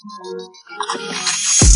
嗯